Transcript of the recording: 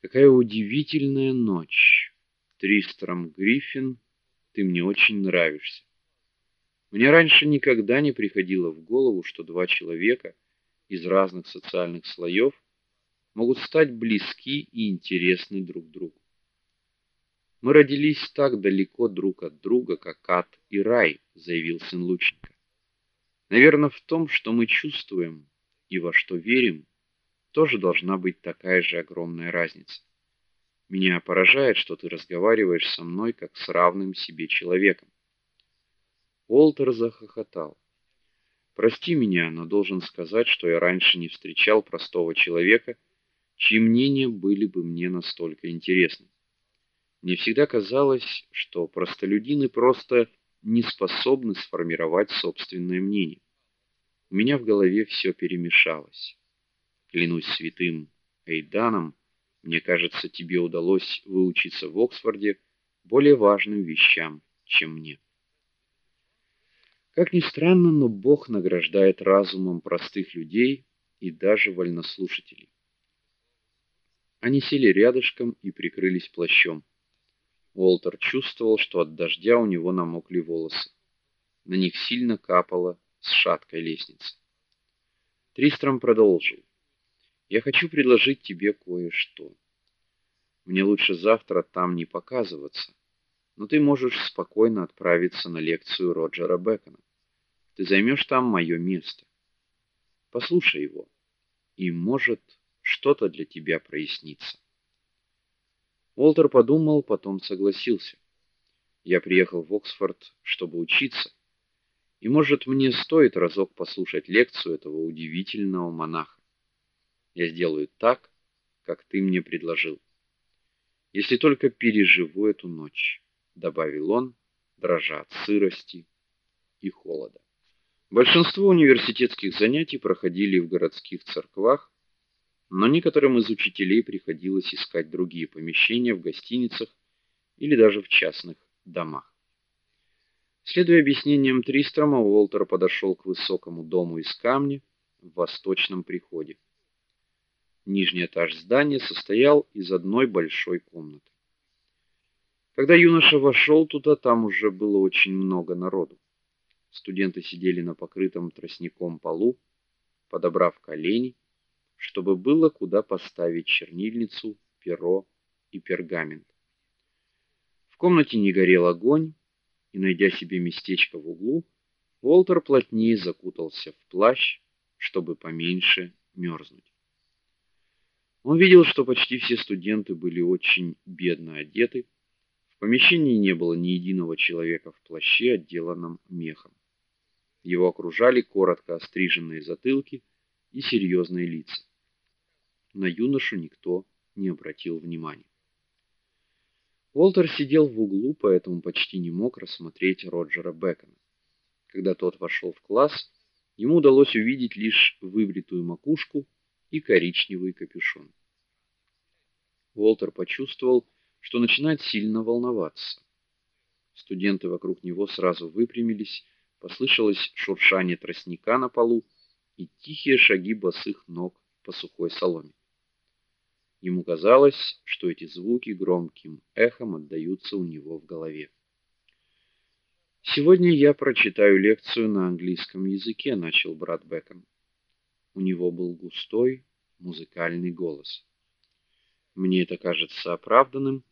Какая удивительная ночь. Тристром Гриффин, ты мне очень нравишься. Мне раньше никогда не приходило в голову, что два человека из разных социальных слоев могут стать близки и интересны друг другу. Мы родились так далеко друг от друга, как ад и рай, заявил сын лучника. Наверное, в том, что мы чувствуем и во что верим, тоже должна быть такая же огромная разница. Меня поражает, что ты разговариваешь со мной как с равным себе человеком. Уолтер захохотал. Прости меня, но должен сказать, что я раньше не встречал простого человека, чьи мнения были бы мне настолько интересны. Мне всегда казалось, что простолюдины просто не способны сформировать собственное мнение. У меня в голове все перемешалось. Клянусь святым Эйданом, мне кажется, тебе удалось выучиться в Оксфорде более важным вещам, чем мне. Как ни странно, но Бог награждает разумом простых людей и даже вольнослушателей. Они сели рядышком и прикрылись плащом. Уолтер чувствовал, что от дождя у него намокли волосы. На них сильно капало с шаткой лестницы. Тристром продолжил: "Я хочу предложить тебе кое-что. Мне лучше завтра там не показываться, но ты можешь спокойно отправиться на лекцию Роджера Бекона. Ты займешь там мое место. Послушай его, и может что-то для тебя прояснится. Уолтер подумал, потом согласился. Я приехал в Оксфорд, чтобы учиться. И может, мне стоит разок послушать лекцию этого удивительного монаха. Я сделаю так, как ты мне предложил. Если только переживу эту ночь, добавил он, дрожа от сырости и холода. Большинство университетских занятий проходили в городских церквах, но некоторым из учителей приходилось искать другие помещения в гостиницах или даже в частных домах. Следуя объяснениям Тристрома, Уолтер подошел к высокому дому из камня в восточном приходе. Нижний этаж здания состоял из одной большой комнаты. Когда юноша вошел туда, там уже было очень много народу. Студенты сидели на покрытом тростником полу, подобрав колени, чтобы было куда поставить чернильницу, перо и пергамент. В комнате не горел огонь, и найдя себе местечко в углу, Волтер плотнее закутался в плащ, чтобы поменьше мерзнуть. Он видел, что почти все студенты были очень бедно одеты. В помещении не было ни единого человека в плаще, отделанном мехом. Его окружали коротко остриженные затылки и серьезные лица. На юношу никто не обратил внимания. Уолтер сидел в углу, поэтому почти не мог рассмотреть Роджера Бекона. Когда тот вошел в класс, ему удалось увидеть лишь выбритую макушку и коричневый капюшон. Уолтер почувствовал, что начинает сильно волноваться. Студенты вокруг него сразу выпрямились Послышалось шуршание тростника на полу и тихие шаги босых ног по сухой соломе. Ему казалось, что эти звуки громким эхом отдаются у него в голове. Сегодня я прочитаю лекцию на английском языке, начал брат Бекон. У него был густой музыкальный голос. Мне это кажется оправданным,